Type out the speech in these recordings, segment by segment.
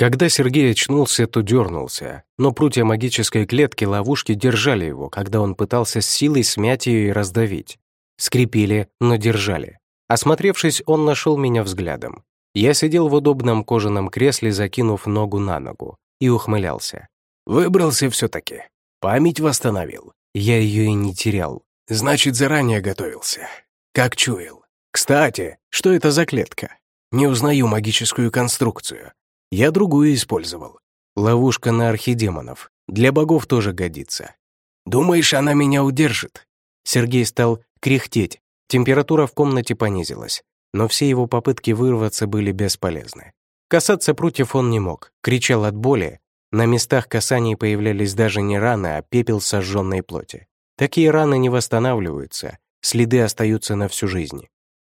Когда Сергей очнулся, то дернулся, но прутья магической клетки ловушки держали его, когда он пытался с силой смять ее и раздавить. Скрипели, но держали. Осмотревшись, он нашел меня взглядом. Я сидел в удобном кожаном кресле, закинув ногу на ногу, и ухмылялся. «Выбрался все-таки. Память восстановил. Я ее и не терял. Значит, заранее готовился. Как чуял. Кстати, что это за клетка? Не узнаю магическую конструкцию. Я другую использовал. Ловушка на архидемонов. Для богов тоже годится. Думаешь, она меня удержит? Сергей стал кряхтеть. Температура в комнате понизилась но все его попытки вырваться были бесполезны. Касаться прутьев он не мог, кричал от боли. На местах касаний появлялись даже не раны, а пепел сожженной плоти. Такие раны не восстанавливаются, следы остаются на всю жизнь.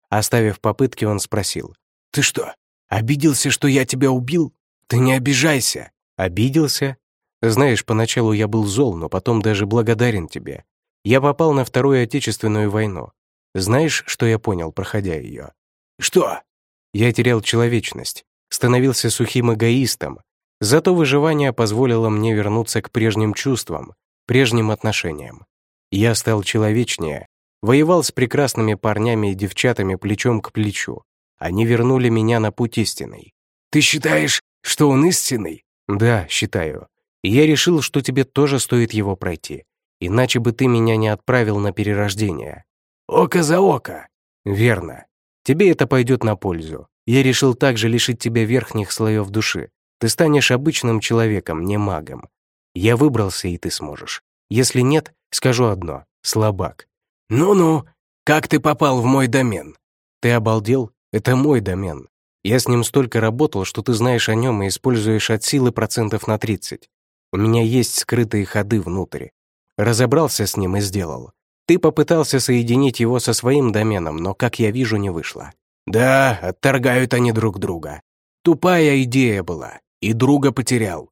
Оставив попытки, он спросил. «Ты что, обиделся, что я тебя убил? Ты не обижайся!» «Обиделся? Знаешь, поначалу я был зол, но потом даже благодарен тебе. Я попал на Вторую Отечественную войну. Знаешь, что я понял, проходя ее? «Что?» Я терял человечность, становился сухим эгоистом. Зато выживание позволило мне вернуться к прежним чувствам, прежним отношениям. Я стал человечнее, воевал с прекрасными парнями и девчатами плечом к плечу. Они вернули меня на путь истинный. «Ты считаешь, что он истинный?» «Да, считаю. И я решил, что тебе тоже стоит его пройти. Иначе бы ты меня не отправил на перерождение». «Око за око». «Верно. Тебе это пойдет на пользу. Я решил также лишить тебя верхних слоев души. Ты станешь обычным человеком, не магом. Я выбрался, и ты сможешь. Если нет, скажу одно — слабак. Ну-ну, как ты попал в мой домен? Ты обалдел? Это мой домен. Я с ним столько работал, что ты знаешь о нем и используешь от силы процентов на 30. У меня есть скрытые ходы внутрь. Разобрался с ним и сделал. Ты попытался соединить его со своим доменом, но, как я вижу, не вышло. Да, отторгают они друг друга. Тупая идея была, и друга потерял.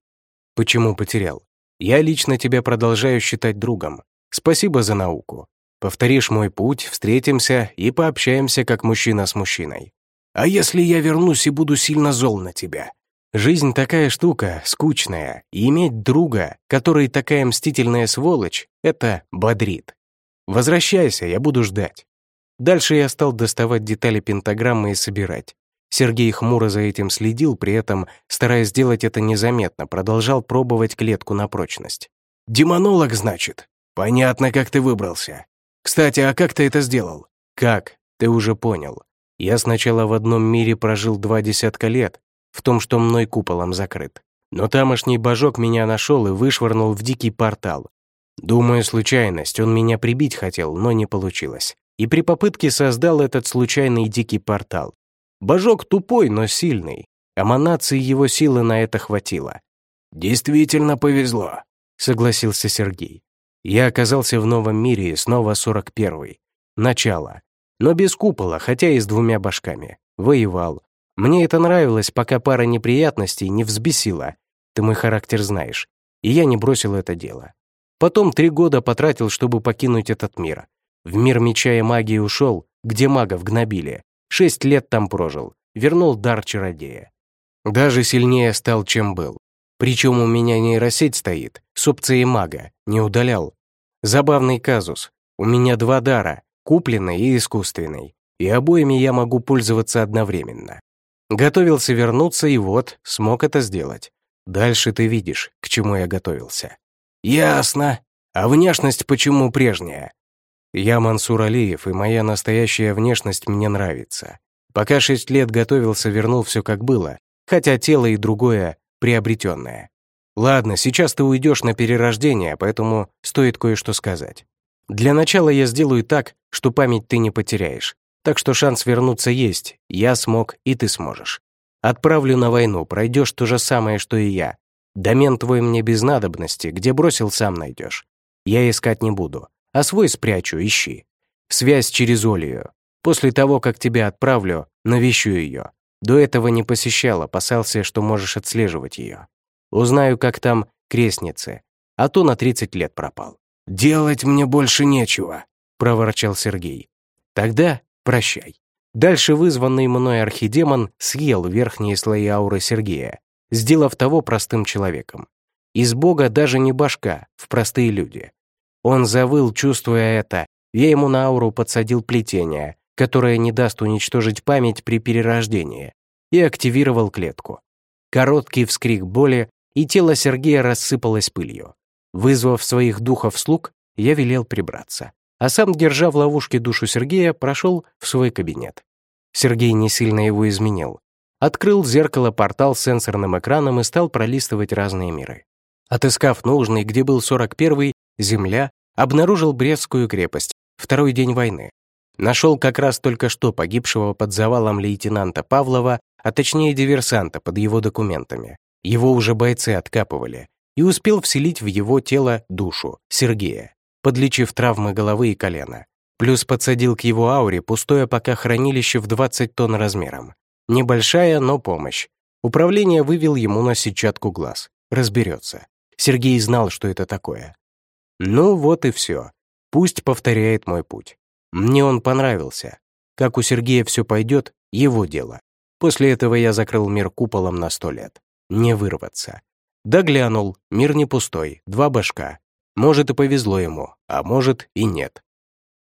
Почему потерял? Я лично тебя продолжаю считать другом. Спасибо за науку. Повторишь мой путь, встретимся и пообщаемся как мужчина с мужчиной. А если я вернусь и буду сильно зол на тебя? Жизнь такая штука, скучная, и иметь друга, который такая мстительная сволочь, это бодрит. Возвращайся, я буду ждать. Дальше я стал доставать детали пентаграммы и собирать. Сергей хмуро за этим следил, при этом, стараясь сделать это незаметно, продолжал пробовать клетку на прочность. «Демонолог, значит? Понятно, как ты выбрался. Кстати, а как ты это сделал?» «Как? Ты уже понял. Я сначала в одном мире прожил два десятка лет, в том, что мной куполом закрыт. Но тамошний божок меня нашел и вышвырнул в дикий портал, Думаю, случайность, он меня прибить хотел, но не получилось. И при попытке создал этот случайный дикий портал. Божок тупой, но сильный. Аманации его силы на это хватило. «Действительно повезло», — согласился Сергей. Я оказался в новом мире и снова 41-й. Начало. Но без купола, хотя и с двумя башками. Воевал. Мне это нравилось, пока пара неприятностей не взбесила. Ты мой характер знаешь. И я не бросил это дело. Потом три года потратил, чтобы покинуть этот мир. В мир меча и магии ушел, где магов гнобили. Шесть лет там прожил, вернул дар чародея. Даже сильнее стал, чем был. Причем у меня нейросеть стоит, с опцией мага, не удалял. Забавный казус. У меня два дара, купленный и искусственный, и обоими я могу пользоваться одновременно. Готовился вернуться, и вот, смог это сделать. Дальше ты видишь, к чему я готовился. «Ясно. А внешность почему прежняя?» «Я Мансур Алиев, и моя настоящая внешность мне нравится. Пока шесть лет готовился, вернул все как было, хотя тело и другое приобретенное. Ладно, сейчас ты уйдешь на перерождение, поэтому стоит кое-что сказать. Для начала я сделаю так, что память ты не потеряешь. Так что шанс вернуться есть. Я смог, и ты сможешь. Отправлю на войну, пройдешь то же самое, что и я. Домен твой мне без надобности, где бросил, сам найдешь. Я искать не буду, а свой спрячу, ищи. Связь через Олию. После того, как тебя отправлю, навещу ее. До этого не посещал, опасался, что можешь отслеживать ее. Узнаю, как там крестницы, а то на 30 лет пропал. «Делать мне больше нечего», — проворчал Сергей. «Тогда прощай». Дальше вызванный мной архидемон съел верхние слои ауры Сергея, сделав того простым человеком. Из Бога даже не башка, в простые люди. Он завыл, чувствуя это. Я ему на ауру подсадил плетение, которое не даст уничтожить память при перерождении, и активировал клетку. Короткий вскрик боли, и тело Сергея рассыпалось пылью. Вызвав своих духов-слуг, я велел прибраться, а сам, держа в ловушке душу Сергея, прошел в свой кабинет. Сергей не сильно его изменил. Открыл зеркало-портал с сенсорным экраном и стал пролистывать разные миры. Отыскав нужный, где был 41-й, Земля, обнаружил Брестскую крепость, второй день войны. Нашел как раз только что погибшего под завалом лейтенанта Павлова, а точнее диверсанта под его документами. Его уже бойцы откапывали, и успел вселить в его тело душу, Сергея, подлечив травмы головы и колена. Плюс подсадил к его ауре пустое пока хранилище в 20 тонн размером. Небольшая, но помощь. Управление вывел ему на сетчатку глаз. Разберется. Сергей знал, что это такое. Ну вот и все. Пусть повторяет мой путь. Мне он понравился. Как у Сергея все пойдет, его дело. После этого я закрыл мир куполом на сто лет. Не вырваться. Да глянул, мир не пустой, два башка. Может и повезло ему, а может и нет.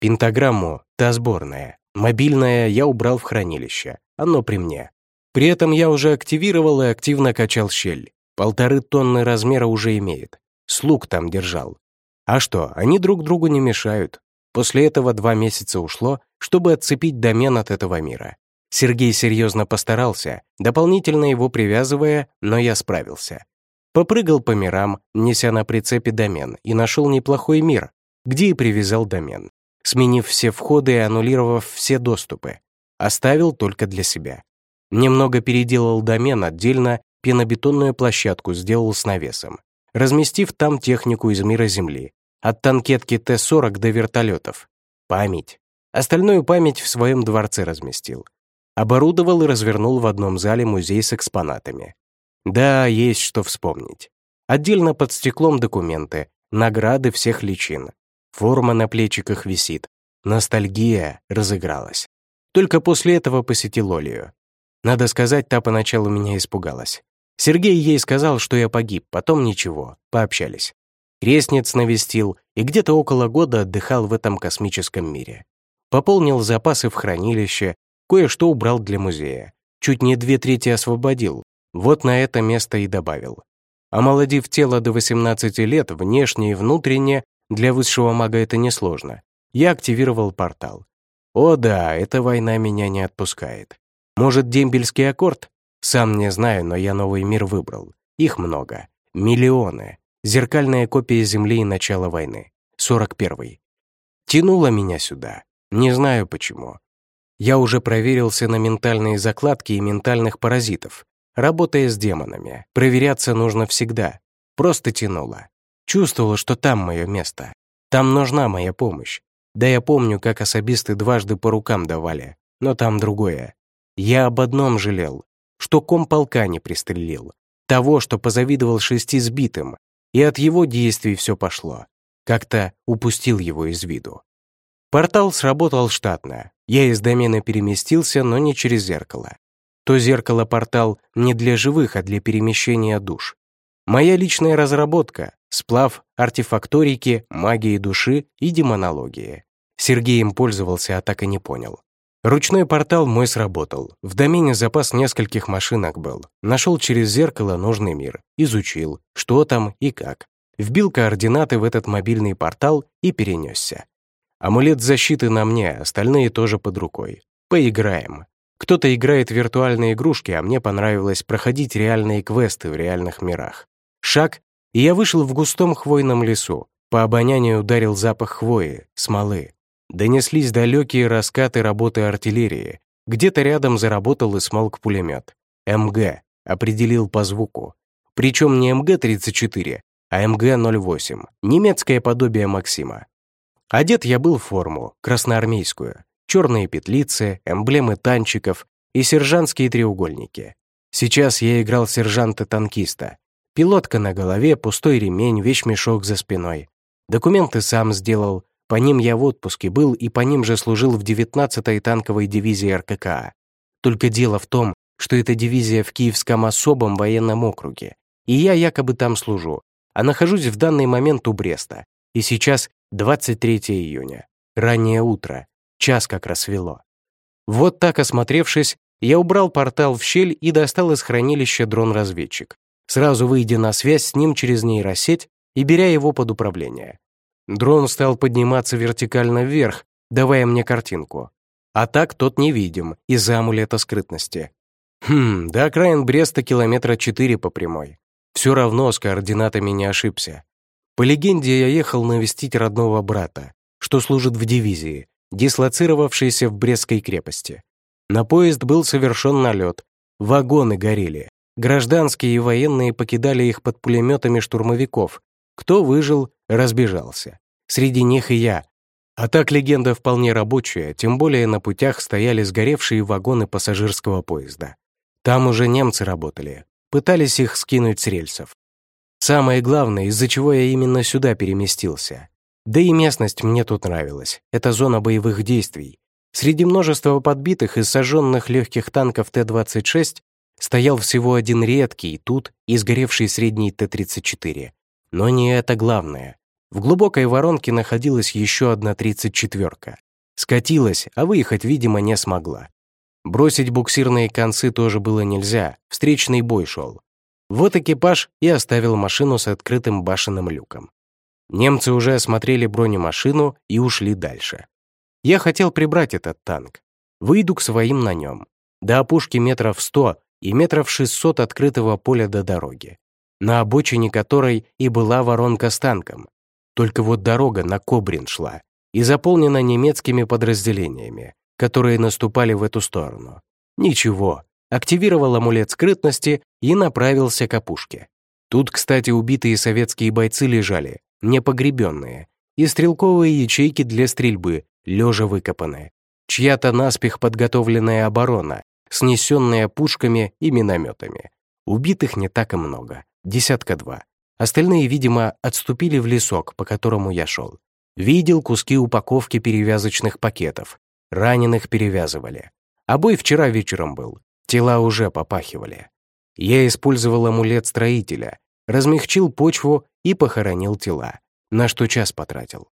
Пентаграмму, та сборная, мобильная я убрал в хранилище, оно при мне. При этом я уже активировал и активно качал щель. Полторы тонны размера уже имеет. Слуг там держал. А что, они друг другу не мешают. После этого два месяца ушло, чтобы отцепить домен от этого мира. Сергей серьезно постарался, дополнительно его привязывая, но я справился. Попрыгал по мирам, неся на прицепе домен, и нашел неплохой мир, где и привязал домен, сменив все входы и аннулировав все доступы. Оставил только для себя. Немного переделал домен отдельно, пенобетонную площадку сделал с навесом, разместив там технику из мира Земли, от танкетки Т-40 до вертолетов. Память. Остальную память в своем дворце разместил. Оборудовал и развернул в одном зале музей с экспонатами. Да, есть что вспомнить. Отдельно под стеклом документы, награды всех личин. Форма на плечиках висит. Ностальгия разыгралась. Только после этого посетил Олию. Надо сказать, та поначалу меня испугалась. Сергей ей сказал, что я погиб, потом ничего, пообщались. Крестниц навестил и где-то около года отдыхал в этом космическом мире. Пополнил запасы в хранилище, кое-что убрал для музея. Чуть не две трети освободил, вот на это место и добавил. Омолодив тело до 18 лет, внешне и внутренне, для высшего мага это несложно. Я активировал портал. О да, эта война меня не отпускает. Может, дембельский аккорд? Сам не знаю, но я новый мир выбрал. Их много. Миллионы. Зеркальная копия Земли и начала войны. 41-й. Тянуло меня сюда. Не знаю почему. Я уже проверился на ментальные закладки и ментальных паразитов. Работая с демонами, проверяться нужно всегда. Просто тянуло. Чувствовала, что там мое место. Там нужна моя помощь. Да я помню, как особисты дважды по рукам давали. Но там другое. Я об одном жалел, что комполка не пристрелил. Того, что позавидовал шести сбитым. И от его действий все пошло. Как-то упустил его из виду. Портал сработал штатно. Я из домена переместился, но не через зеркало то зеркало-портал не для живых, а для перемещения душ. Моя личная разработка — сплав артефакторики, магии души и демонологии. Сергей им пользовался, а так и не понял. Ручной портал мой сработал. В домене запас нескольких машинок был. Нашел через зеркало нужный мир. Изучил, что там и как. Вбил координаты в этот мобильный портал и перенесся. Амулет защиты на мне, остальные тоже под рукой. Поиграем. Кто-то играет в виртуальные игрушки, а мне понравилось проходить реальные квесты в реальных мирах. Шаг, и я вышел в густом хвойном лесу. По обонянию ударил запах хвои, смолы. Донеслись далекие раскаты работы артиллерии. Где-то рядом заработал и смолк пулемет. МГ определил по звуку. Причем не МГ-34, а МГ-08, немецкое подобие Максима. Одет я был в форму, красноармейскую, черные петлицы, эмблемы танчиков и сержантские треугольники. Сейчас я играл сержанта-танкиста. Пилотка на голове, пустой ремень, вещмешок за спиной. Документы сам сделал, по ним я в отпуске был и по ним же служил в 19-й танковой дивизии РККА. Только дело в том, что это дивизия в Киевском особом военном округе, и я якобы там служу, а нахожусь в данный момент у Бреста. И сейчас 23 июня, раннее утро, час как рассвело. Вот так осмотревшись, я убрал портал в щель и достал из хранилища дрон-разведчик, сразу выйдя на связь с ним через нейросеть и беря его под управление. Дрон стал подниматься вертикально вверх, давая мне картинку. А так тот невидим из-за амулета скрытности. Хм, до окраин Бреста километра четыре по прямой. Все равно с координатами не ошибся. По легенде, я ехал навестить родного брата, что служит в дивизии, дислоцировавшейся в Брестской крепости. На поезд был совершен налет, вагоны горели, гражданские и военные покидали их под пулеметами штурмовиков. Кто выжил, разбежался. Среди них и я. А так легенда вполне рабочая, тем более на путях стояли сгоревшие вагоны пассажирского поезда. Там уже немцы работали, пытались их скинуть с рельсов. Самое главное, из-за чего я именно сюда переместился. Да и местность мне тут нравилась. Это зона боевых действий. Среди множества подбитых и сожженных легких танков Т-26 стоял всего один редкий, тут и сгоревший средний Т-34. Но не это главное. В глубокой воронке находилась еще одна 34-ка. Скатилась, а выехать, видимо, не смогла. Бросить буксирные концы тоже было нельзя, встречный бой шел. Вот экипаж и оставил машину с открытым башенным люком. Немцы уже осмотрели бронемашину и ушли дальше. Я хотел прибрать этот танк. Выйду к своим на нем. До опушки метров сто и метров шестьсот открытого поля до дороги, на обочине которой и была воронка с танком. Только вот дорога на Кобрин шла и заполнена немецкими подразделениями, которые наступали в эту сторону. Ничего, активировал амулет скрытности и направился к опушке. Тут, кстати, убитые советские бойцы лежали, непогребенные, и стрелковые ячейки для стрельбы, лежа выкопаны. Чья-то наспех подготовленная оборона, снесенная пушками и минометами. Убитых не так и много, десятка два. Остальные, видимо, отступили в лесок, по которому я шел. Видел куски упаковки перевязочных пакетов. Раненых перевязывали. А бой вчера вечером был. Тела уже попахивали. Я использовал амулет строителя, размягчил почву и похоронил тела, на что час потратил.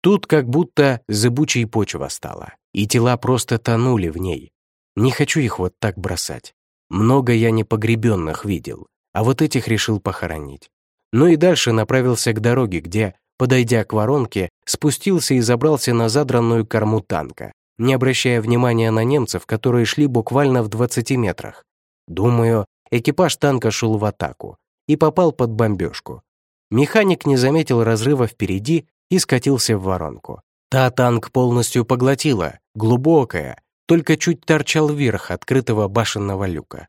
Тут как будто зыбучей почва стала, и тела просто тонули в ней. Не хочу их вот так бросать. Много я непогребенных видел, а вот этих решил похоронить. Ну и дальше направился к дороге, где, подойдя к воронке, спустился и забрался на задранную корму танка, не обращая внимания на немцев, которые шли буквально в 20 метрах. Думаю, экипаж танка шел в атаку и попал под бомбежку. Механик не заметил разрыва впереди и скатился в воронку. Та танк полностью поглотила, глубокая, только чуть торчал вверх открытого башенного люка.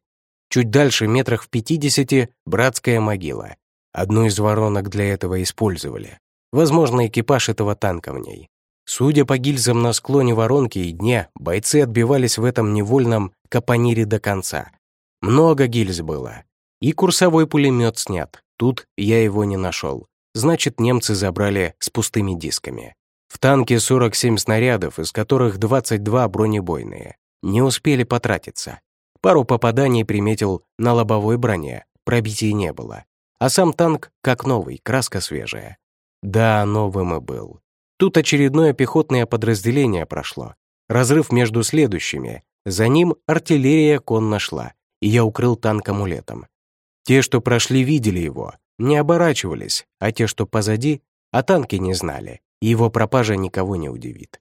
Чуть дальше, метрах в 50, братская могила. Одну из воронок для этого использовали. Возможно, экипаж этого танка в ней. Судя по гильзам на склоне воронки и дне, бойцы отбивались в этом невольном капонире до конца. Много гильз было. И курсовой пулемет снят. Тут я его не нашел. Значит, немцы забрали с пустыми дисками. В танке 47 снарядов, из которых 22 бронебойные. Не успели потратиться. Пару попаданий приметил на лобовой броне, пробитий не было. А сам танк как новый, краска свежая. Да, новым и был. Тут очередное пехотное подразделение прошло. Разрыв между следующими. За ним артиллерия конно шла, и я укрыл танк амулетом. Те, что прошли, видели его, не оборачивались, а те, что позади, о танке не знали, и его пропажа никого не удивит.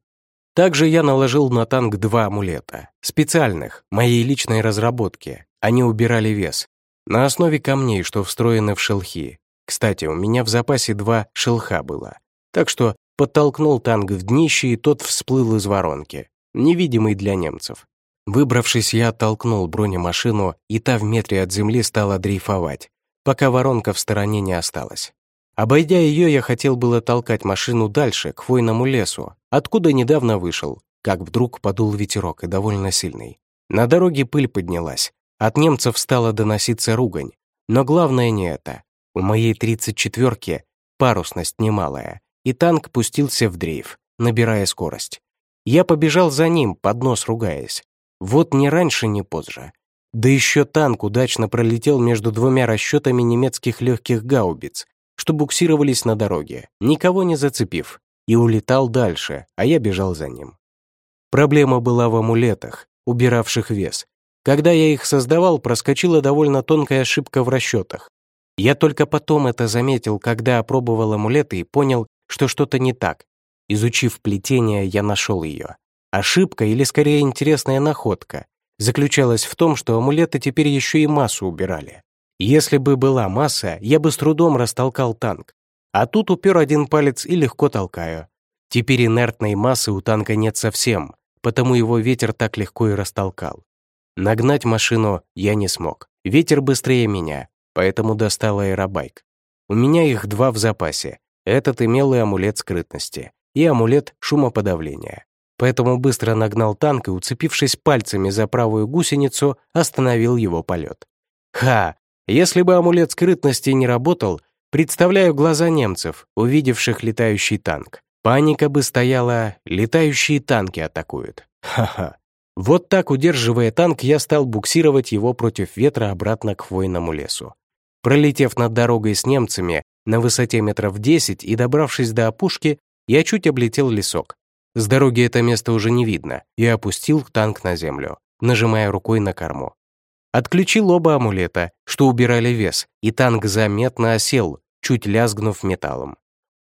Также я наложил на танк два амулета, специальных, моей личной разработки. Они убирали вес. На основе камней, что встроены в шелхи. Кстати, у меня в запасе два шелха было. Так что подтолкнул танк в днище, и тот всплыл из воронки, невидимый для немцев. Выбравшись, я оттолкнул бронемашину, и та в метре от земли стала дрейфовать, пока воронка в стороне не осталась. Обойдя ее, я хотел было толкать машину дальше, к хвойному лесу, откуда недавно вышел, как вдруг подул ветерок и довольно сильный. На дороге пыль поднялась, от немцев стала доноситься ругань. Но главное не это. У моей 34-ки парусность немалая, и танк пустился в дрейф, набирая скорость. Я побежал за ним, под нос ругаясь. Вот ни раньше, ни позже. Да еще танк удачно пролетел между двумя расчетами немецких легких гаубиц, что буксировались на дороге, никого не зацепив, и улетал дальше, а я бежал за ним. Проблема была в амулетах, убиравших вес. Когда я их создавал, проскочила довольно тонкая ошибка в расчетах. Я только потом это заметил, когда опробовал амулеты и понял, что что-то не так. Изучив плетение, я нашел ее. Ошибка, или скорее интересная находка, заключалась в том, что амулеты теперь еще и массу убирали. Если бы была масса, я бы с трудом растолкал танк. А тут упер один палец и легко толкаю. Теперь инертной массы у танка нет совсем, потому его ветер так легко и растолкал. Нагнать машину я не смог. Ветер быстрее меня, поэтому достал аэробайк. У меня их два в запасе. Этот имел и амулет скрытности, и амулет шумоподавления. Поэтому быстро нагнал танк и, уцепившись пальцами за правую гусеницу, остановил его полет. Ха! Если бы амулет скрытности не работал, представляю глаза немцев, увидевших летающий танк. Паника бы стояла, летающие танки атакуют. Ха-ха. Вот так, удерживая танк, я стал буксировать его против ветра обратно к хвойному лесу. Пролетев над дорогой с немцами на высоте метров 10 и добравшись до опушки, я чуть облетел лесок. С дороги это место уже не видно, и опустил танк на землю, нажимая рукой на корму. Отключил оба амулета, что убирали вес, и танк заметно осел, чуть лязгнув металлом.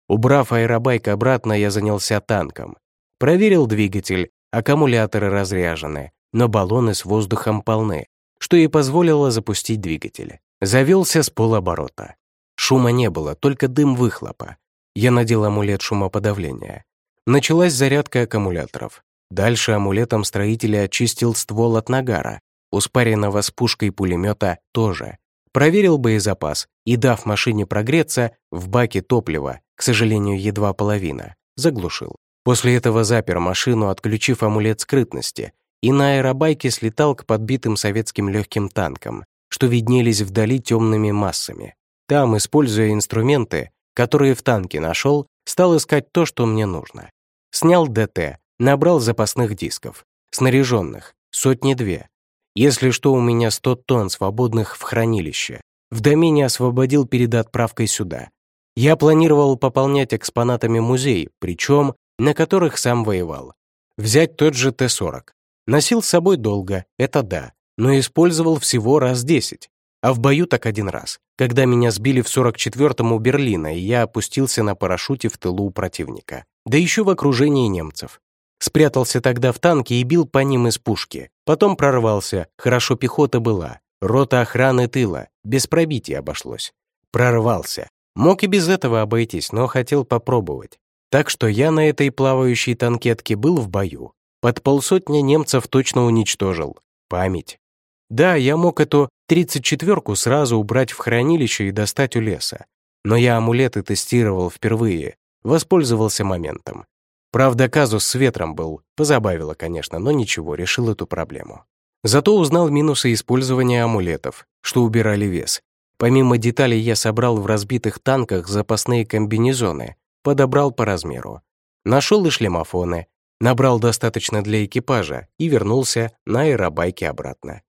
Убрав аэробайк обратно, я занялся танком. Проверил двигатель, аккумуляторы разряжены, но баллоны с воздухом полны, что и позволило запустить двигатель. Завелся с полоборота. Шума не было, только дым выхлопа. Я надел амулет шумоподавления. Началась зарядка аккумуляторов. Дальше амулетом строителя очистил ствол от нагара, у спаренного с пушкой пулемета тоже. Проверил боезапас и, дав машине прогреться, в баке топлива, к сожалению, едва половина, заглушил. После этого запер машину, отключив амулет скрытности, и на аэробайке слетал к подбитым советским легким танкам, что виднелись вдали темными массами. Там, используя инструменты, которые в танке нашел, стал искать то, что мне нужно. Снял ДТ, набрал запасных дисков, снаряженных, сотни-две. Если что, у меня 100 тонн свободных в хранилище. В домене освободил перед отправкой сюда. Я планировал пополнять экспонатами музей, причем на которых сам воевал. Взять тот же Т-40. Носил с собой долго, это да, но использовал всего раз 10. А в бою так один раз, когда меня сбили в 44-м у Берлина, и я опустился на парашюте в тылу у противника да еще в окружении немцев. Спрятался тогда в танке и бил по ним из пушки. Потом прорвался, хорошо пехота была. Рота охраны тыла, без пробития обошлось. Прорвался. Мог и без этого обойтись, но хотел попробовать. Так что я на этой плавающей танкетке был в бою. Под полсотни немцев точно уничтожил. Память. Да, я мог эту 34-ку сразу убрать в хранилище и достать у леса. Но я амулеты тестировал впервые, Воспользовался моментом. Правда, казус с ветром был, позабавило, конечно, но ничего, решил эту проблему. Зато узнал минусы использования амулетов, что убирали вес. Помимо деталей я собрал в разбитых танках запасные комбинезоны, подобрал по размеру. Нашел и шлемофоны, набрал достаточно для экипажа и вернулся на аэробайке обратно.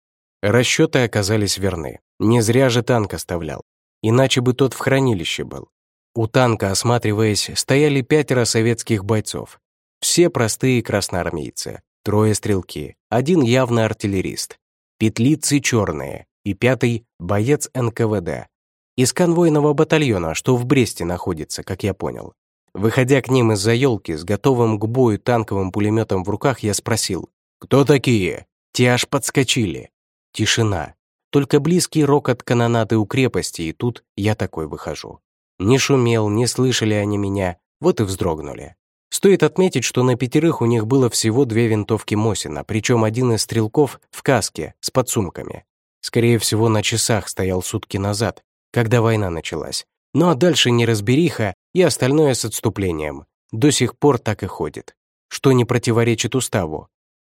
Расчеты оказались верны. Не зря же танк оставлял. Иначе бы тот в хранилище был. У танка, осматриваясь, стояли пятеро советских бойцов. Все простые красноармейцы, трое стрелки, один явно артиллерист, петлицы черные и пятый — боец НКВД. Из конвойного батальона, что в Бресте находится, как я понял. Выходя к ним из-за елки с готовым к бою танковым пулеметом в руках, я спросил, «Кто такие?» Те аж подскочили. Тишина. Только близкий рокот канонаты у крепости, и тут я такой выхожу. Не шумел, не слышали они меня, вот и вздрогнули. Стоит отметить, что на пятерых у них было всего две винтовки Мосина, причем один из стрелков в каске, с подсумками. Скорее всего, на часах стоял сутки назад, когда война началась. Ну а дальше неразбериха и остальное с отступлением. До сих пор так и ходит. Что не противоречит уставу.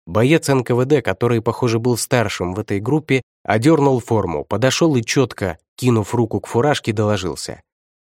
Боец НКВД, который, похоже, был старшим в этой группе, одернул форму, подошел и четко, кинув руку к фуражке, доложился.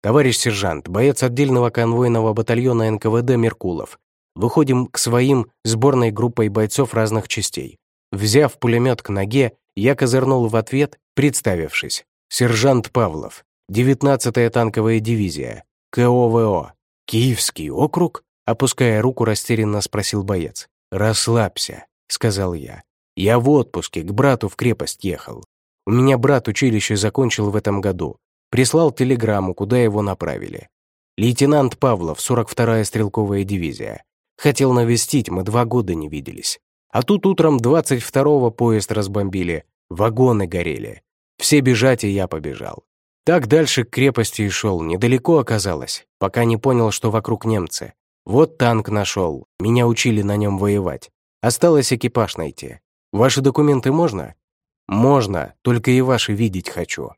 «Товарищ сержант, боец отдельного конвойного батальона НКВД Меркулов. Выходим к своим сборной группой бойцов разных частей. Взяв пулемет к ноге Я козырнул в ответ, представившись. Сержант Павлов, 19-я танковая дивизия, КОВО, Киевский округ? Опуская руку, растерянно спросил боец. «Расслабься», — сказал я. «Я в отпуске, к брату в крепость ехал. У меня брат училище закончил в этом году. Прислал телеграмму, куда его направили. Лейтенант Павлов, 42-я стрелковая дивизия. Хотел навестить, мы два года не виделись. А тут утром 22-го поезд разбомбили, вагоны горели. Все бежать, и я побежал. Так дальше к крепости и шел, недалеко оказалось, пока не понял, что вокруг немцы. Вот танк нашел, меня учили на нем воевать. Осталось экипаж найти. Ваши документы можно? Можно, только и ваши видеть хочу.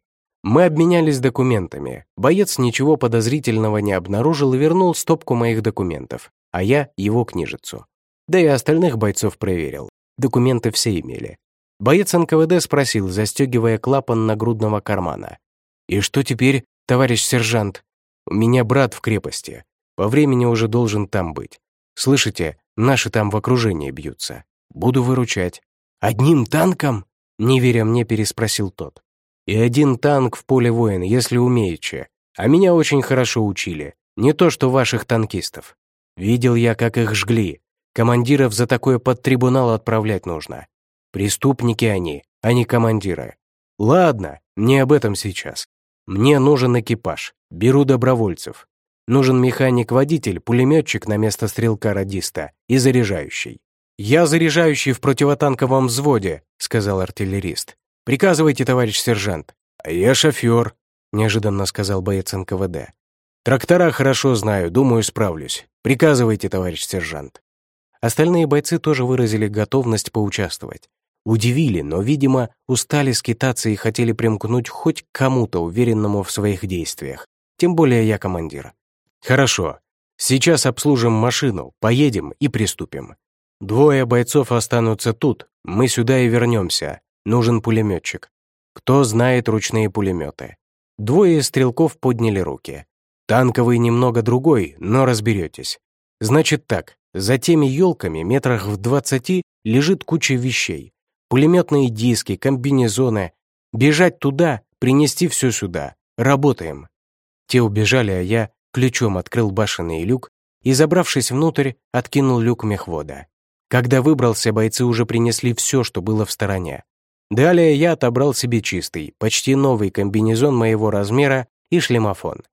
Мы обменялись документами. Боец ничего подозрительного не обнаружил и вернул стопку моих документов, а я его книжицу. Да и остальных бойцов проверил. Документы все имели. Боец НКВД спросил, застегивая клапан нагрудного кармана. «И что теперь, товарищ сержант? У меня брат в крепости. По времени уже должен там быть. Слышите, наши там в окружении бьются. Буду выручать. Одним танком? Не веря мне, переспросил тот. И один танк в поле воин, если умеючи. А меня очень хорошо учили. Не то, что ваших танкистов. Видел я, как их жгли. Командиров за такое под трибунал отправлять нужно. Преступники они, а не командиры. Ладно, не об этом сейчас. Мне нужен экипаж. Беру добровольцев. Нужен механик-водитель, пулеметчик на место стрелка-радиста и заряжающий. «Я заряжающий в противотанковом взводе», — сказал артиллерист. «Приказывайте, товарищ сержант». «А я шофер», — неожиданно сказал боец НКВД. «Трактора хорошо знаю, думаю, справлюсь. Приказывайте, товарищ сержант». Остальные бойцы тоже выразили готовность поучаствовать. Удивили, но, видимо, устали скитаться и хотели примкнуть хоть к кому-то, уверенному в своих действиях. Тем более я командир. «Хорошо. Сейчас обслужим машину, поедем и приступим. Двое бойцов останутся тут, мы сюда и вернемся. Нужен пулеметчик. Кто знает ручные пулеметы?» Двое стрелков подняли руки. «Танковый немного другой, но разберетесь. Значит так, за теми елками метрах в двадцати лежит куча вещей. Пулеметные диски, комбинезоны. Бежать туда, принести все сюда. Работаем». Те убежали, а я ключом открыл башенный люк и, забравшись внутрь, откинул люк мехвода. Когда выбрался, бойцы уже принесли все, что было в стороне. Далее я отобрал себе чистый, почти новый комбинезон моего размера и шлемофон.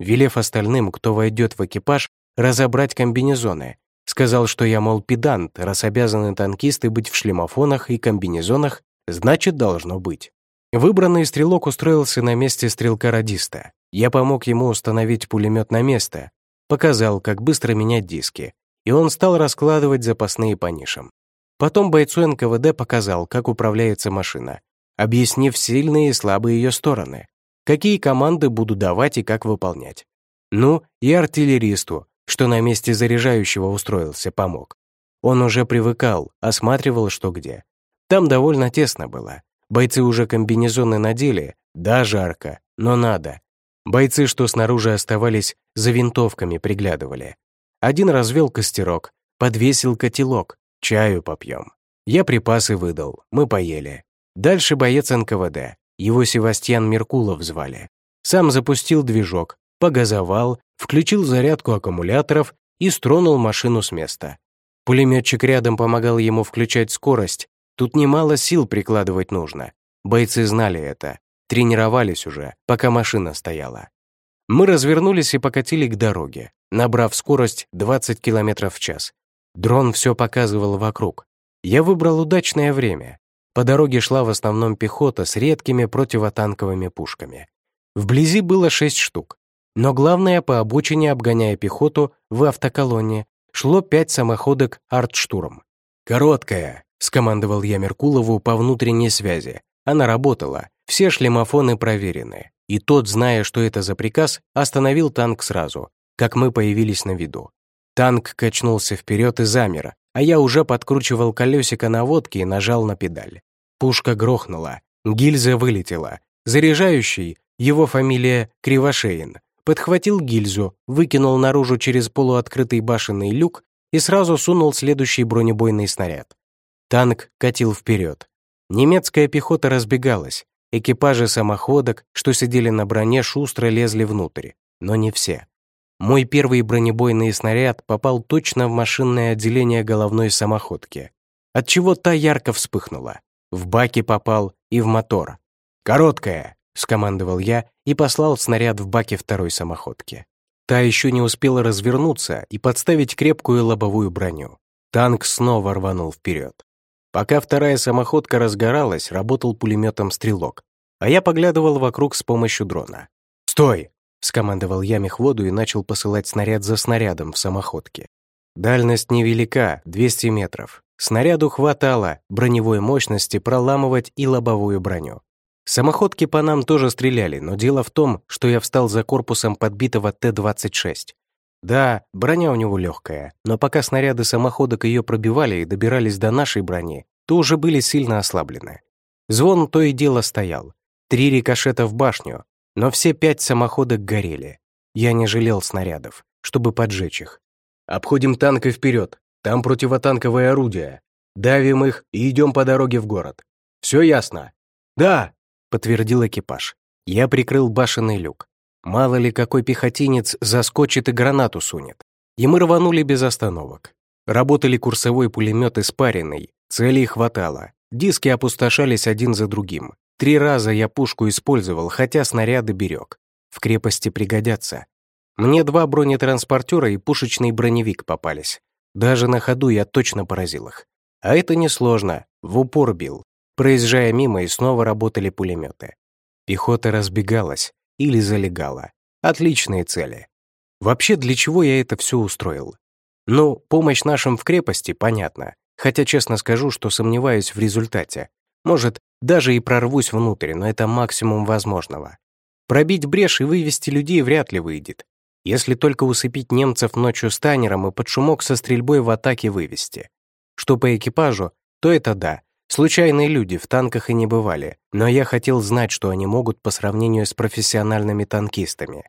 Велев остальным, кто войдет в экипаж, разобрать комбинезоны, сказал, что я, мол, педант, раз обязаны танкисты быть в шлемофонах и комбинезонах, значит, должно быть. Выбранный стрелок устроился на месте стрелка-радиста. Я помог ему установить пулемет на место, показал, как быстро менять диски, и он стал раскладывать запасные по нишам. Потом бойцу НКВД показал, как управляется машина, объяснив сильные и слабые ее стороны, какие команды буду давать и как выполнять. Ну, и артиллеристу, что на месте заряжающего устроился, помог. Он уже привыкал, осматривал что где. Там довольно тесно было. Бойцы уже комбинезоны надели, да, жарко, но надо. Бойцы, что снаружи оставались, за винтовками приглядывали. Один развел костерок, подвесил котелок, чаю попьем. Я припасы выдал, мы поели. Дальше боец НКВД, его Севастьян Меркулов звали. Сам запустил движок, погазовал, включил зарядку аккумуляторов и стронул машину с места. Пулеметчик рядом помогал ему включать скорость. Тут немало сил прикладывать нужно. Бойцы знали это. Тренировались уже, пока машина стояла. Мы развернулись и покатили к дороге, набрав скорость 20 км в час. Дрон все показывал вокруг. Я выбрал удачное время. По дороге шла в основном пехота с редкими противотанковыми пушками. Вблизи было шесть штук. Но главное, по обочине, обгоняя пехоту в автоколонне, шло пять самоходок «Артштурм». «Короткая», — скомандовал я Меркулову по внутренней связи. Она работала, все шлемофоны проверены, и тот, зная, что это за приказ, остановил танк сразу, как мы появились на виду. Танк качнулся вперед и замер, а я уже подкручивал колесико наводки и нажал на педаль. Пушка грохнула, гильза вылетела. Заряжающий, его фамилия Кривошеин, подхватил гильзу, выкинул наружу через полуоткрытый башенный люк и сразу сунул следующий бронебойный снаряд. Танк катил вперед. Немецкая пехота разбегалась. Экипажи самоходок, что сидели на броне, шустро лезли внутрь. Но не все. Мой первый бронебойный снаряд попал точно в машинное отделение головной самоходки. Отчего та ярко вспыхнула. В баке попал и в мотор. «Короткая!» — скомандовал я и послал снаряд в баке второй самоходки. Та еще не успела развернуться и подставить крепкую лобовую броню. Танк снова рванул вперед. Пока вторая самоходка разгоралась, работал пулеметом стрелок, а я поглядывал вокруг с помощью дрона. «Стой!» — скомандовал я мехводу и начал посылать снаряд за снарядом в самоходке. Дальность невелика, 200 метров. Снаряду хватало броневой мощности проламывать и лобовую броню. Самоходки по нам тоже стреляли, но дело в том, что я встал за корпусом подбитого Т-26. Да, броня у него легкая, но пока снаряды самоходок ее пробивали и добирались до нашей брони, то уже были сильно ослаблены. Звон то и дело стоял. Три рикошета в башню, но все пять самоходок горели. Я не жалел снарядов, чтобы поджечь их. «Обходим танк и вперед. Там противотанковые орудия. Давим их и идем по дороге в город. Все ясно?» «Да!» — подтвердил экипаж. Я прикрыл башенный люк. Мало ли какой пехотинец заскочит и гранату сунет. И мы рванули без остановок. Работали курсовой пулемет испаренный, целей хватало. Диски опустошались один за другим. Три раза я пушку использовал, хотя снаряды берег. В крепости пригодятся. Мне два бронетранспортера и пушечный броневик попались. Даже на ходу я точно поразил их. А это несложно, в упор бил. Проезжая мимо, и снова работали пулеметы. Пехота разбегалась или залегала. Отличные цели. Вообще, для чего я это все устроил? Ну, помощь нашим в крепости, понятно. Хотя, честно скажу, что сомневаюсь в результате. Может, даже и прорвусь внутрь, но это максимум возможного. Пробить брешь и вывести людей вряд ли выйдет. Если только усыпить немцев ночью станером и под шумок со стрельбой в атаке вывести. Что по экипажу, то это да, Случайные люди в танках и не бывали, но я хотел знать, что они могут по сравнению с профессиональными танкистами.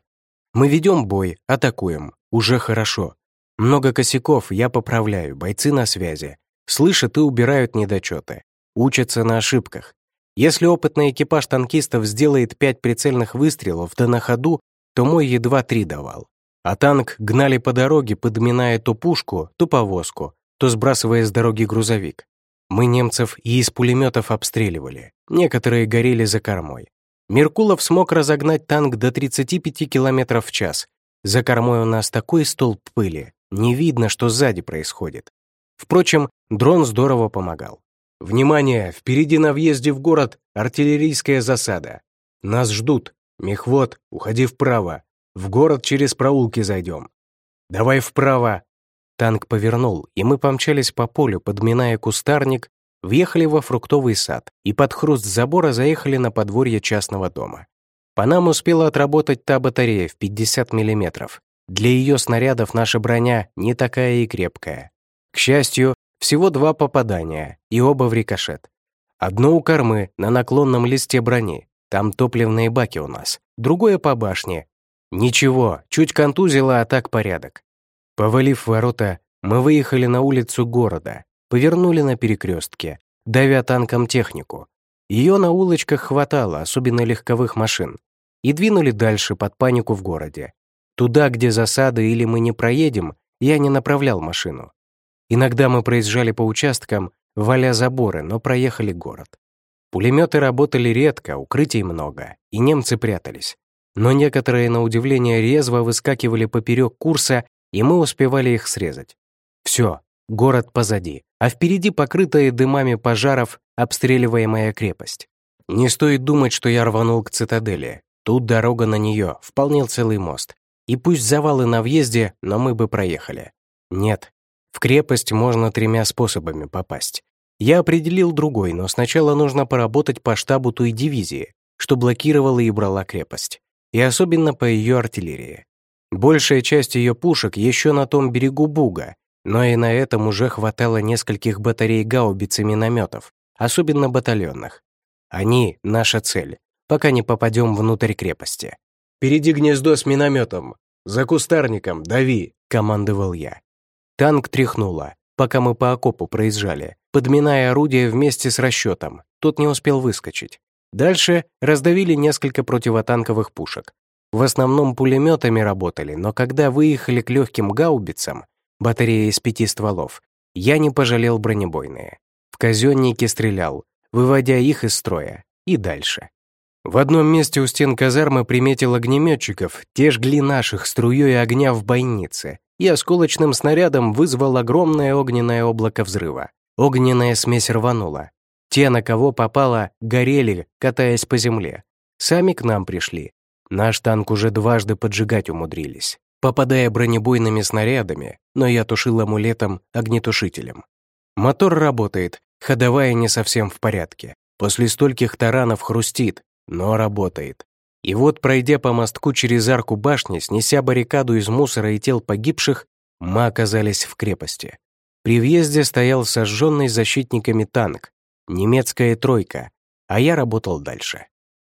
Мы ведем бой, атакуем. Уже хорошо. Много косяков я поправляю, бойцы на связи. Слышат и убирают недочеты. Учатся на ошибках. Если опытный экипаж танкистов сделает пять прицельных выстрелов, да на ходу, то мой едва три давал. А танк гнали по дороге, подминая то пушку, то повозку, то сбрасывая с дороги грузовик. Мы немцев и из пулеметов обстреливали, некоторые горели за кормой. Меркулов смог разогнать танк до 35 км в час. За кормой у нас такой столб пыли, не видно, что сзади происходит. Впрочем, дрон здорово помогал. «Внимание! Впереди на въезде в город артиллерийская засада. Нас ждут. Мехвод, уходи вправо. В город через проулки зайдем. Давай вправо, Танк повернул, и мы помчались по полю, подминая кустарник, въехали во фруктовый сад и под хруст забора заехали на подворье частного дома. По нам успела отработать та батарея в 50 миллиметров. Для ее снарядов наша броня не такая и крепкая. К счастью, всего два попадания, и оба в рикошет. Одно у кормы, на наклонном листе брони. Там топливные баки у нас. Другое по башне. Ничего, чуть контузило, а так порядок. Повалив ворота, мы выехали на улицу города, повернули на перекрестке, давя танком технику. Ее на улочках хватало, особенно легковых машин, и двинули дальше под панику в городе. Туда, где засады или мы не проедем, я не направлял машину. Иногда мы проезжали по участкам, валя заборы, но проехали город. Пулеметы работали редко, укрытий много, и немцы прятались. Но некоторые, на удивление, резво выскакивали поперек курса и мы успевали их срезать. Все, город позади, а впереди покрытая дымами пожаров обстреливаемая крепость. Не стоит думать, что я рванул к цитадели. Тут дорога на нее, вполне целый мост. И пусть завалы на въезде, но мы бы проехали. Нет, в крепость можно тремя способами попасть. Я определил другой, но сначала нужно поработать по штабу той дивизии, что блокировала и брала крепость. И особенно по ее артиллерии. Большая часть ее пушек еще на том берегу Буга, но и на этом уже хватало нескольких батарей гаубиц и минометов, особенно батальонных. Они — наша цель, пока не попадем внутрь крепости. «Впереди гнездо с минометом! За кустарником, дави!» — командовал я. Танк тряхнуло, пока мы по окопу проезжали, подминая орудие вместе с расчетом. Тот не успел выскочить. Дальше раздавили несколько противотанковых пушек. В основном пулеметами работали, но когда выехали к легким гаубицам, батарея из пяти стволов, я не пожалел бронебойные. В казенники стрелял, выводя их из строя, и дальше. В одном месте у стен казармы приметил огнеметчиков, те жгли наших струей огня в бойнице, и осколочным снарядом вызвал огромное огненное облако взрыва. Огненная смесь рванула. Те, на кого попало, горели, катаясь по земле. Сами к нам пришли. Наш танк уже дважды поджигать умудрились, попадая бронебойными снарядами, но я тушил амулетом, огнетушителем. Мотор работает, ходовая не совсем в порядке. После стольких таранов хрустит, но работает. И вот, пройдя по мостку через арку башни, снеся баррикаду из мусора и тел погибших, мы оказались в крепости. При въезде стоял сожженный защитниками танк, немецкая тройка, а я работал дальше.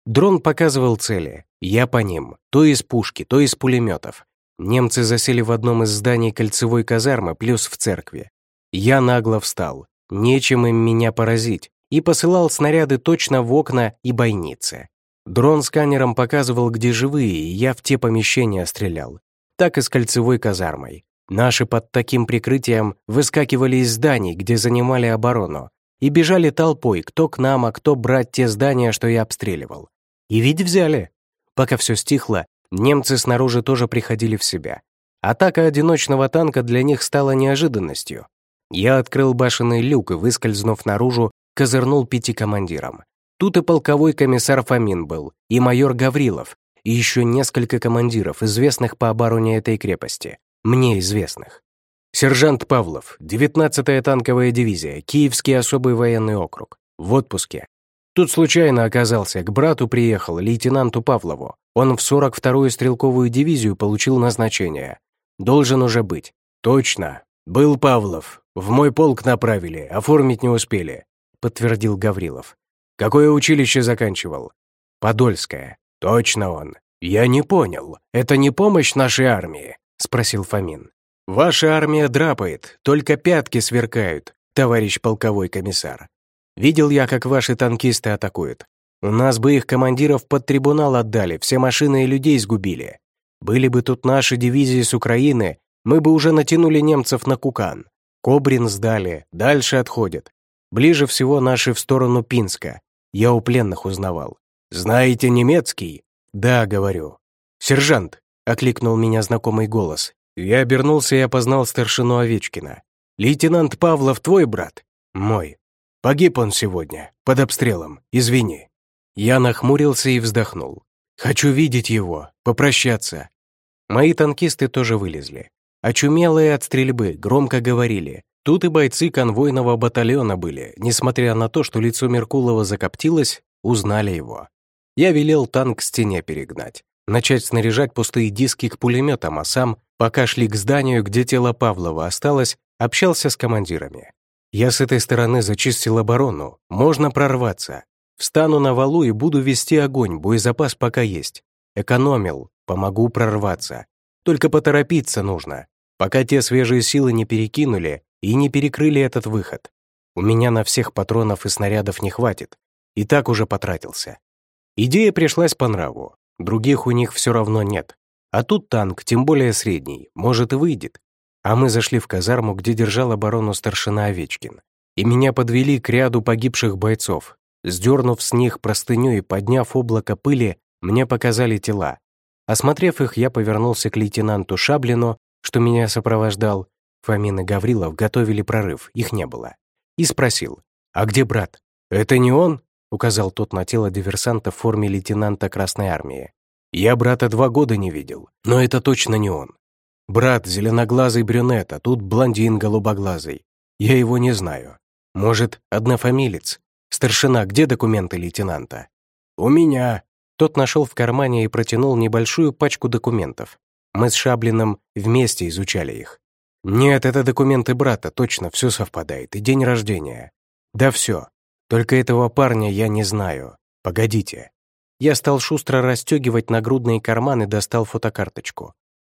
Дрон показывал цели, я по ним, то из пушки, то из пулеметов. Немцы засели в одном из зданий кольцевой казармы, плюс в церкви. Я нагло встал, нечем им меня поразить, и посылал снаряды точно в окна и бойницы. Дрон сканером показывал, где живые, и я в те помещения стрелял. Так и с кольцевой казармой. Наши под таким прикрытием выскакивали из зданий, где занимали оборону, и бежали толпой, кто к нам, а кто брать те здания, что я обстреливал. И ведь взяли. Пока все стихло, немцы снаружи тоже приходили в себя. Атака одиночного танка для них стала неожиданностью. Я открыл башенный люк и, выскользнув наружу, козырнул пяти командирам. Тут и полковой комиссар Фомин был, и майор Гаврилов, и еще несколько командиров, известных по обороне этой крепости, мне известных. Сержант Павлов, 19-я танковая дивизия, Киевский особый военный округ, в отпуске. Тут случайно оказался, к брату приехал, лейтенанту Павлову. Он в 42-ю стрелковую дивизию получил назначение. Должен уже быть. Точно. Был Павлов. В мой полк направили, оформить не успели, подтвердил Гаврилов. Какое училище заканчивал? Подольское. Точно он. Я не понял. Это не помощь нашей армии? спросил Фомин. Ваша армия драпает, только пятки сверкают, товарищ полковой комиссар. Видел я, как ваши танкисты атакуют. У нас бы их командиров под трибунал отдали, все машины и людей сгубили. Были бы тут наши дивизии с Украины, мы бы уже натянули немцев на Кукан. Кобрин сдали, дальше отходят. Ближе всего наши в сторону Пинска. Я у пленных узнавал. «Знаете немецкий?» «Да, говорю». «Сержант», — окликнул меня знакомый голос. Я обернулся и опознал старшину Овечкина. «Лейтенант Павлов твой брат?» «Мой. Погиб он сегодня, под обстрелом, извини». Я нахмурился и вздохнул. «Хочу видеть его, попрощаться». Мои танкисты тоже вылезли. Очумелые от стрельбы, громко говорили. Тут и бойцы конвойного батальона были, несмотря на то, что лицо Меркулова закоптилось, узнали его. Я велел танк к стене перегнать, начать снаряжать пустые диски к пулеметам, а сам, пока шли к зданию, где тело Павлова осталось, общался с командирами. Я с этой стороны зачистил оборону, можно прорваться. Встану на валу и буду вести огонь, боезапас пока есть. Экономил, помогу прорваться. Только поторопиться нужно, пока те свежие силы не перекинули и не перекрыли этот выход. У меня на всех патронов и снарядов не хватит. И так уже потратился. Идея пришлась по нраву. Других у них все равно нет. А тут танк, тем более средний, может и выйдет. А мы зашли в казарму, где держал оборону старшина Овечкин. И меня подвели к ряду погибших бойцов. Сдернув с них простыню и подняв облако пыли, мне показали тела. Осмотрев их, я повернулся к лейтенанту Шаблину, что меня сопровождал. Фомин и Гаврилов готовили прорыв, их не было. И спросил, «А где брат?» «Это не он?» — указал тот на тело диверсанта в форме лейтенанта Красной Армии. «Я брата два года не видел, но это точно не он. Брат зеленоглазый брюнет, а тут блондин голубоглазый. Я его не знаю. Может, однофамилец? Старшина, где документы лейтенанта? У меня. Тот нашел в кармане и протянул небольшую пачку документов. Мы с Шаблиным вместе изучали их. Нет, это документы брата, точно, все совпадает, и день рождения. Да все. Только этого парня я не знаю. Погодите. Я стал шустро расстегивать нагрудные карманы достал фотокарточку.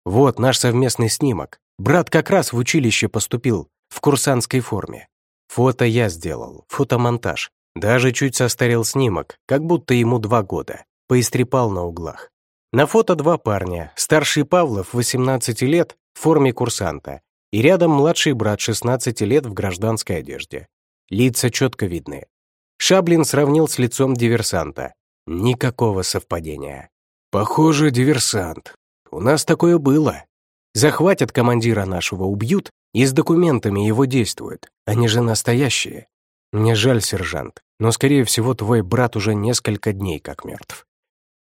Вот наш совместный снимок. Брат как раз в училище поступил, в курсантской форме. Фото я сделал, фотомонтаж. Даже чуть состарил снимок, как будто ему два года. Поистрепал на углах. На фото два парня. Старший Павлов, 18 лет, в форме курсанта. И рядом младший брат, 16 лет, в гражданской одежде. Лица четко видны. Шаблин сравнил с лицом диверсанта. Никакого совпадения. «Похоже, диверсант. У нас такое было. Захватят командира нашего, убьют, и с документами его действуют. Они же настоящие. Мне жаль, сержант, но, скорее всего, твой брат уже несколько дней как мертв.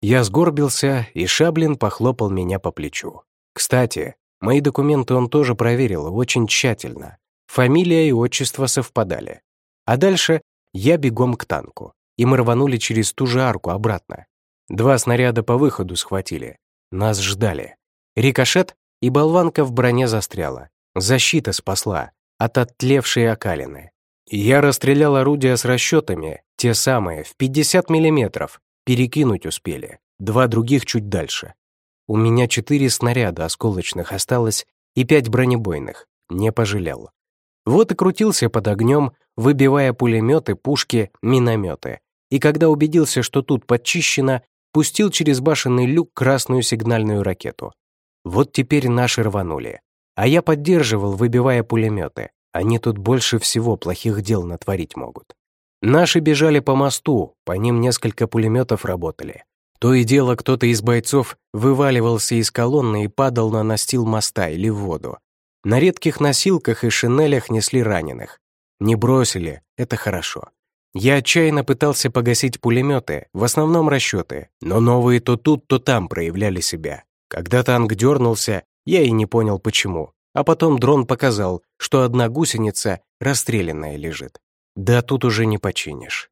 Я сгорбился, и Шаблин похлопал меня по плечу. Кстати, мои документы он тоже проверил очень тщательно. Фамилия и отчество совпадали. А дальше я бегом к танку, и мы рванули через ту же арку обратно. Два снаряда по выходу схватили. Нас ждали. Рикошет и болванка в броне застряла. Защита спасла от оттлевшей окалины. Я расстрелял орудия с расчетами, те самые, в 50 миллиметров. Перекинуть успели. Два других чуть дальше. У меня четыре снаряда осколочных осталось и пять бронебойных. Не пожалел. Вот и крутился под огнем, выбивая пулеметы, пушки, минометы. И когда убедился, что тут подчищено, пустил через башенный люк красную сигнальную ракету. Вот теперь наши рванули. А я поддерживал, выбивая пулеметы. Они тут больше всего плохих дел натворить могут. Наши бежали по мосту, по ним несколько пулеметов работали. То и дело кто-то из бойцов вываливался из колонны и падал на настил моста или в воду. На редких носилках и шинелях несли раненых. Не бросили, это хорошо. Я отчаянно пытался погасить пулеметы, в основном расчеты, но новые то тут, то там проявляли себя. Когда танк дернулся, я и не понял почему. А потом дрон показал, что одна гусеница расстрелянная лежит. Да тут уже не починишь.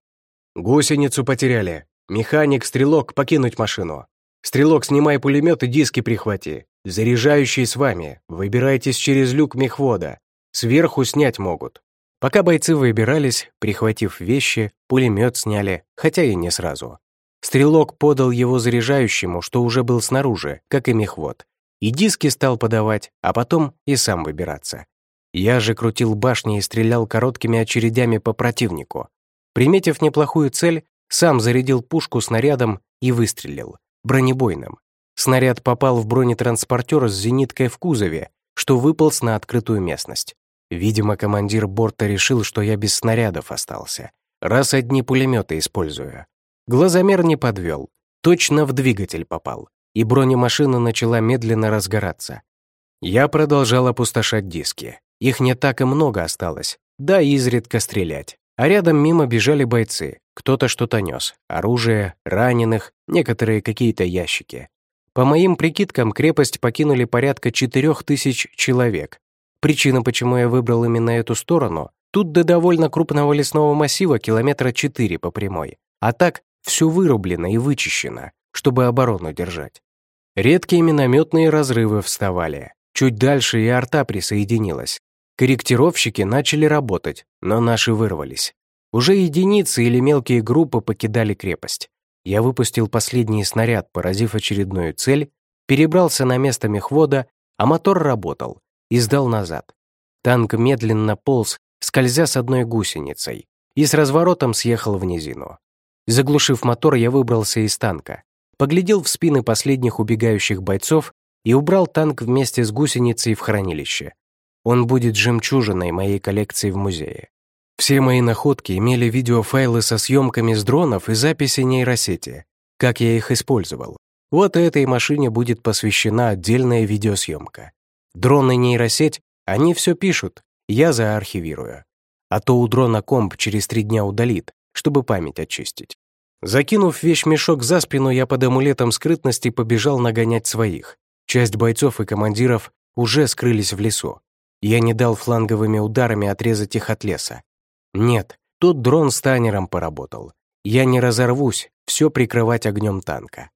Гусеницу потеряли. Механик, стрелок, покинуть машину. Стрелок, снимай пулемет и диски прихвати. Заряжающий с вами. Выбирайтесь через люк мехвода. Сверху снять могут. Пока бойцы выбирались, прихватив вещи, пулемет сняли, хотя и не сразу. Стрелок подал его заряжающему, что уже был снаружи, как и мехвод. И диски стал подавать, а потом и сам выбираться. Я же крутил башни и стрелял короткими очередями по противнику. Приметив неплохую цель, сам зарядил пушку снарядом и выстрелил, бронебойным. Снаряд попал в бронетранспортер с зениткой в кузове, что выполз на открытую местность. Видимо, командир борта решил, что я без снарядов остался, раз одни пулеметы использую. Глазомер не подвел, точно в двигатель попал, и бронемашина начала медленно разгораться. Я продолжал опустошать диски. Их не так и много осталось, да изредка стрелять. А рядом мимо бежали бойцы. Кто-то что-то нес. Оружие, раненых, некоторые какие-то ящики. По моим прикидкам, крепость покинули порядка четырех тысяч человек. Причина, почему я выбрал именно эту сторону, тут до довольно крупного лесного массива километра четыре по прямой. А так все вырублено и вычищено, чтобы оборону держать. Редкие минометные разрывы вставали. Чуть дальше и арта присоединилась. Корректировщики начали работать, но наши вырвались. Уже единицы или мелкие группы покидали крепость. Я выпустил последний снаряд, поразив очередную цель, перебрался на место мехвода, а мотор работал, и сдал назад. Танк медленно полз, скользя с одной гусеницей, и с разворотом съехал в низину. Заглушив мотор, я выбрался из танка, поглядел в спины последних убегающих бойцов и убрал танк вместе с гусеницей в хранилище. Он будет жемчужиной моей коллекции в музее. Все мои находки имели видеофайлы со съемками с дронов и записи нейросети, как я их использовал. Вот этой машине будет посвящена отдельная видеосъемка. Дрон и нейросеть, они все пишут, я заархивирую. А то у дрона комп через три дня удалит, чтобы память очистить. Закинув вещмешок за спину, я под амулетом скрытности побежал нагонять своих. Часть бойцов и командиров уже скрылись в лесу. Я не дал фланговыми ударами отрезать их от леса. Нет, тут дрон с танером поработал. Я не разорвусь, все прикрывать огнем танка.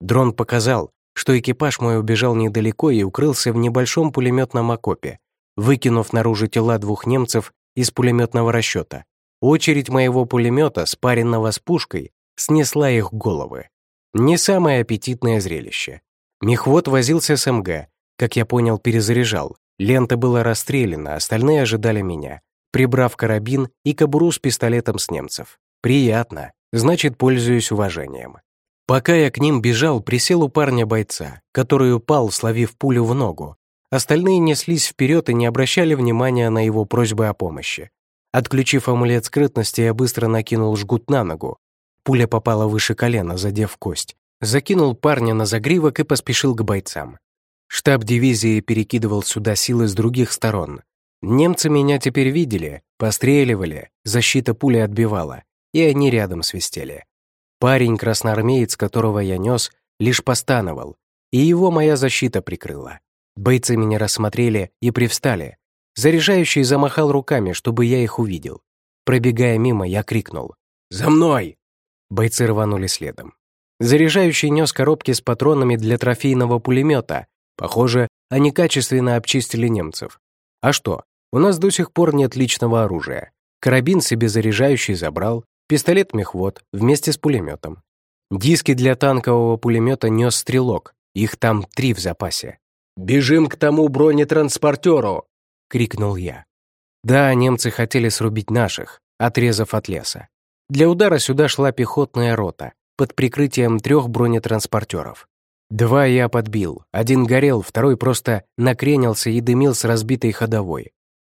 Дрон показал, что экипаж мой убежал недалеко и укрылся в небольшом пулеметном окопе, выкинув наружу тела двух немцев из пулеметного расчета. Очередь моего пулемета, спаренного с пушкой, снесла их головы. Не самое аппетитное зрелище. Мехвод возился с МГ, как я понял, перезаряжал. Лента была расстреляна, остальные ожидали меня. прибрав карабин и кобуру с пистолетом с немцев. Приятно, значит, пользуюсь уважением. Пока я к ним бежал, присел у парня бойца, который упал, словив пулю в ногу. Остальные неслись вперед и не обращали внимания на его просьбы о помощи. Отключив амулет скрытности, я быстро накинул жгут на ногу. Пуля попала выше колена, задев кость. Закинул парня на загривок и поспешил к бойцам. Штаб дивизии перекидывал сюда силы с других сторон. Немцы меня теперь видели, постреливали, защита пули отбивала, и они рядом свистели. Парень-красноармеец, которого я нес, лишь постановал, и его моя защита прикрыла. Бойцы меня рассмотрели и привстали. Заряжающий замахал руками, чтобы я их увидел. Пробегая мимо, я крикнул «За мной!». Бойцы рванули следом. Заряжающий нес коробки с патронами для трофейного пулемета. Похоже, они качественно обчистили немцев. А что, у нас до сих пор нет личного оружия. Карабин себе заряжающий забрал, пистолет-мехвод вместе с пулеметом. Диски для танкового пулемета нес стрелок, их там три в запасе. «Бежим к тому бронетранспортеру!» — крикнул я. Да, немцы хотели срубить наших, отрезав от леса. Для удара сюда шла пехотная рота под прикрытием трех бронетранспортеров. Два я подбил, один горел, второй просто накренился и дымил с разбитой ходовой.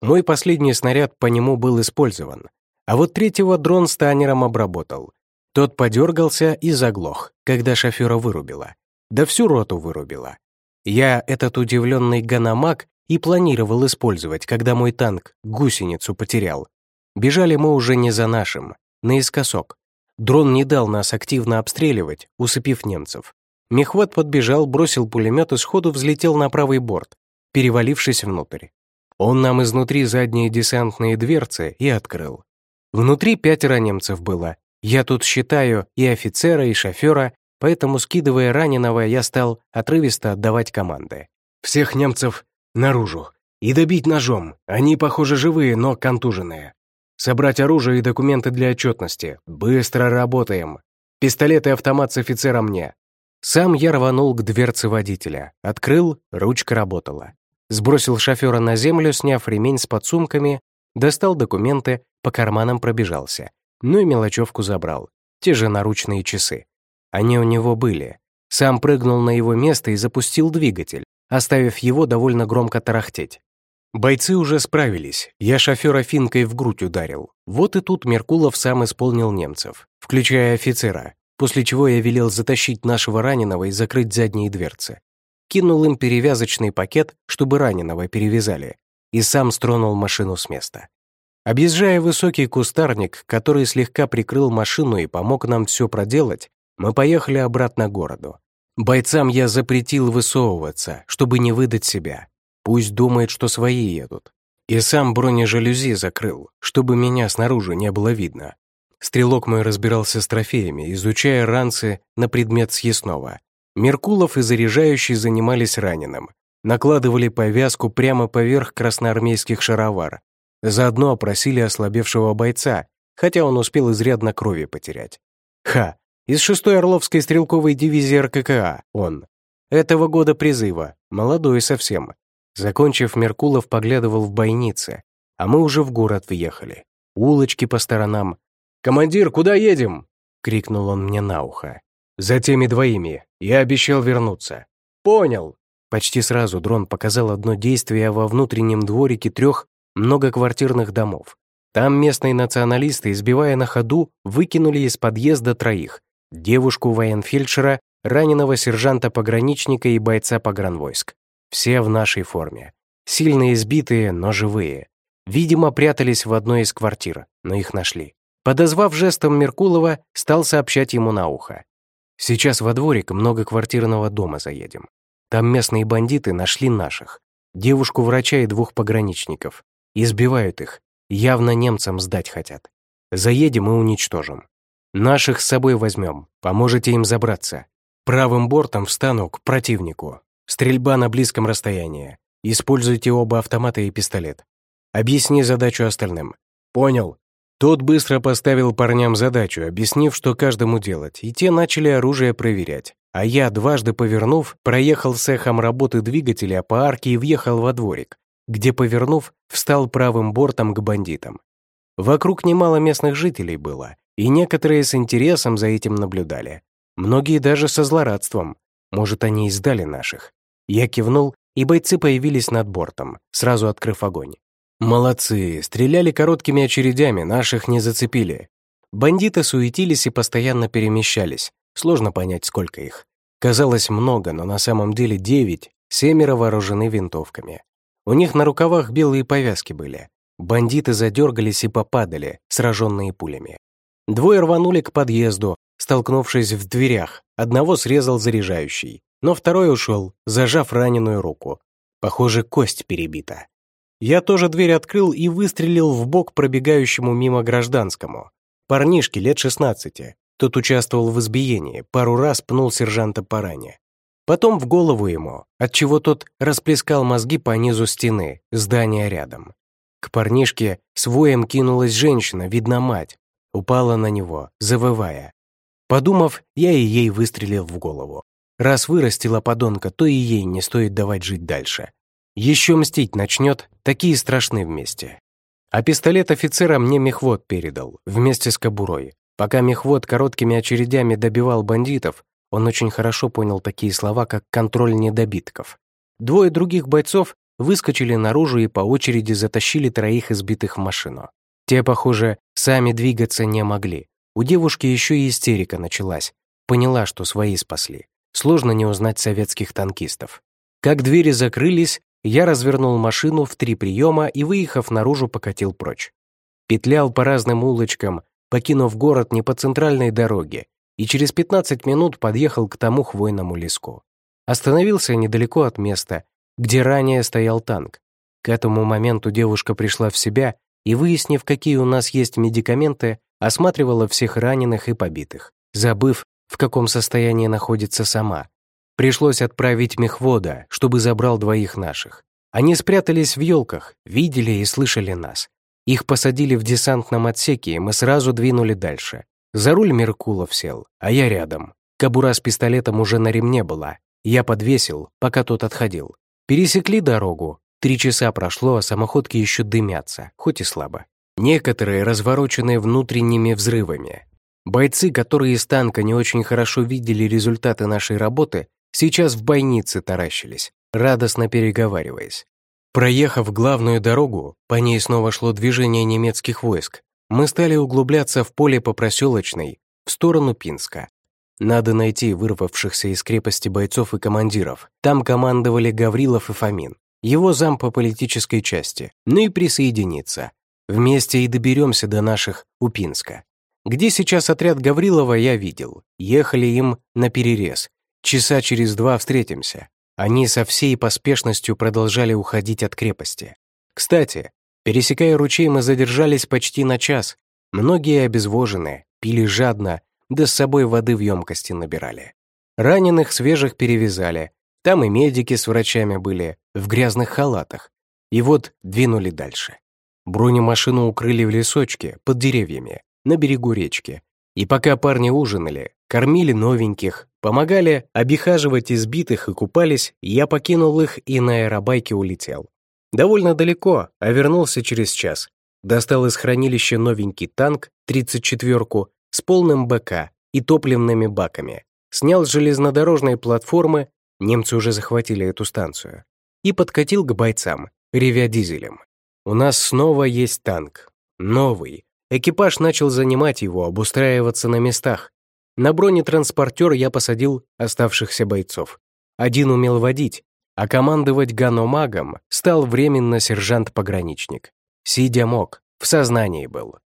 Мой последний снаряд по нему был использован. А вот третьего дрон станером обработал. Тот подергался и заглох, когда шофера вырубило. Да всю роту вырубило. Я этот удивленный ганамак и планировал использовать, когда мой танк гусеницу потерял. Бежали мы уже не за нашим, наискосок. Дрон не дал нас активно обстреливать, усыпив немцев. Мехват подбежал, бросил пулемет и сходу взлетел на правый борт, перевалившись внутрь. Он нам изнутри задние десантные дверцы и открыл. Внутри пятеро немцев было. Я тут считаю и офицера, и шофера, поэтому, скидывая раненого, я стал отрывисто отдавать команды. «Всех немцев наружу! И добить ножом! Они, похоже, живые, но контуженные. Собрать оружие и документы для отчетности. Быстро работаем! Пистолет и автомат с офицером мне!» Сам я рванул к дверце водителя. Открыл, ручка работала сбросил шофера на землю, сняв ремень с подсумками, достал документы, по карманам пробежался, ну и мелочевку забрал, те же наручные часы. Они у него были. Сам прыгнул на его место и запустил двигатель, оставив его довольно громко тарахтеть. Бойцы уже справились, я шофера финкой в грудь ударил. Вот и тут Меркулов сам исполнил немцев, включая офицера, после чего я велел затащить нашего раненого и закрыть задние дверцы кинул им перевязочный пакет, чтобы раненого перевязали, и сам стронул машину с места. Объезжая высокий кустарник, который слегка прикрыл машину и помог нам все проделать, мы поехали обратно к городу. Бойцам я запретил высовываться, чтобы не выдать себя. Пусть думает, что свои едут. И сам бронежалюзи закрыл, чтобы меня снаружи не было видно. Стрелок мой разбирался с трофеями, изучая ранцы на предмет съестного, Меркулов и заряжающий занимались раненым. Накладывали повязку прямо поверх красноармейских шаровар. Заодно опросили ослабевшего бойца, хотя он успел изрядно крови потерять. Ха! Из 6-й Орловской стрелковой дивизии РККА он. Этого года призыва, молодой совсем. Закончив, Меркулов поглядывал в бойнице, а мы уже в город въехали. Улочки по сторонам. «Командир, куда едем?» — крикнул он мне на ухо. «За теми двоими. Я обещал вернуться». «Понял». Почти сразу дрон показал одно действие во внутреннем дворике трех многоквартирных домов. Там местные националисты, избивая на ходу, выкинули из подъезда троих. Девушку военфельдшера, раненого сержанта-пограничника и бойца погранвойск. Все в нашей форме. Сильно избитые, но живые. Видимо, прятались в одной из квартир, но их нашли. Подозвав жестом Меркулова, стал сообщать ему на ухо. Сейчас во дворик многоквартирного дома заедем. Там местные бандиты нашли наших. Девушку-врача и двух пограничников. Избивают их. Явно немцам сдать хотят. Заедем и уничтожим. Наших с собой возьмем. Поможете им забраться. Правым бортом встану к противнику. Стрельба на близком расстоянии. Используйте оба автомата и пистолет. Объясни задачу остальным. Понял. Тот быстро поставил парням задачу, объяснив, что каждому делать, и те начали оружие проверять. А я, дважды повернув, проехал с эхом работы двигателя по арке и въехал во дворик. где, повернув, встал правым бортом к бандитам. Вокруг немало местных жителей было, и некоторые с интересом за этим наблюдали. Многие даже со злорадством. Может, они и сдали наших. Я кивнул, и бойцы появились над бортом, сразу открыв огонь. Молодцы, стреляли короткими очередями, наших не зацепили. Бандиты суетились и постоянно перемещались. Сложно понять, сколько их. Казалось много, но на самом деле девять, семеро вооружены винтовками. У них на рукавах белые повязки были. Бандиты задергались и попадали, сраженные пулями. Двое рванули к подъезду, столкнувшись в дверях. Одного срезал заряжающий, но второй ушел, зажав раненую руку. Похоже, кость перебита. Я тоже дверь открыл и выстрелил в бок пробегающему мимо гражданскому. Парнишке лет 16. Тот участвовал в избиении, пару раз пнул сержанта по ране. Потом в голову ему, отчего тот расплескал мозги по низу стены, здания рядом. К парнишке с воем кинулась женщина, видно мать, упала на него, завывая. Подумав, я и ей выстрелил в голову. Раз вырастила подонка, то и ей не стоит давать жить дальше. Еще мстить начнет, такие страшны вместе. А пистолет офицера мне мехвод передал, вместе с кобурой. Пока мехвод короткими очередями добивал бандитов, он очень хорошо понял такие слова, как «контроль недобитков». Двое других бойцов выскочили наружу и по очереди затащили троих избитых в машину. Те, похоже, сами двигаться не могли. У девушки еще и истерика началась. Поняла, что свои спасли. Сложно не узнать советских танкистов. Как двери закрылись, я развернул машину в три приема и, выехав наружу, покатил прочь. Петлял по разным улочкам, покинув город не по центральной дороге, и через 15 минут подъехал к тому хвойному леску. Остановился недалеко от места, где ранее стоял танк. К этому моменту девушка пришла в себя и, выяснив, какие у нас есть медикаменты, осматривала всех раненых и побитых, забыв, в каком состоянии находится сама. Пришлось отправить мехвода, чтобы забрал двоих наших. Они спрятались в елках, видели и слышали нас. Их посадили в десантном отсеке, и мы сразу двинули дальше. За руль Меркулов сел, а я рядом. Кобура с пистолетом уже на ремне была. Я подвесил, пока тот отходил. Пересекли дорогу. Три часа прошло, а самоходки еще дымятся, хоть и слабо. Некоторые развороченные внутренними взрывами. Бойцы, которые из танка не очень хорошо видели результаты нашей работы, сейчас в бойнице таращились, радостно переговариваясь. Проехав главную дорогу, по ней снова шло движение немецких войск, мы стали углубляться в поле по проселочной, в сторону Пинска. Надо найти вырвавшихся из крепости бойцов и командиров. Там командовали Гаврилов и Фомин, его зам по политической части, ну и присоединиться. Вместе и доберемся до наших Упинска. Где сейчас отряд Гаврилова, я видел. Ехали им на перерез. Часа через два встретимся. Они со всей поспешностью продолжали уходить от крепости. Кстати, пересекая ручей, мы задержались почти на час. Многие обезвожены, пили жадно, да с собой воды в емкости набирали. Раненых свежих перевязали, там и медики с врачами были, в грязных халатах. И вот двинули дальше. Бронемашину укрыли в лесочке, под деревьями, на берегу речки. И пока парни ужинали, кормили новеньких, помогали обихаживать избитых и купались, я покинул их и на аэробайке улетел. Довольно далеко, а вернулся через час. Достал из хранилища новенький танк, 34-ку, с полным БК и топливными баками, снял с железнодорожной платформы, немцы уже захватили эту станцию, и подкатил к бойцам, ревя дизелем. У нас снова есть танк. Новый. Экипаж начал занимать его, обустраиваться на местах. На бронетранспортер я посадил оставшихся бойцов. Один умел водить, а командовать ганомагом стал временно сержант-пограничник. Сидя мог, в сознании был.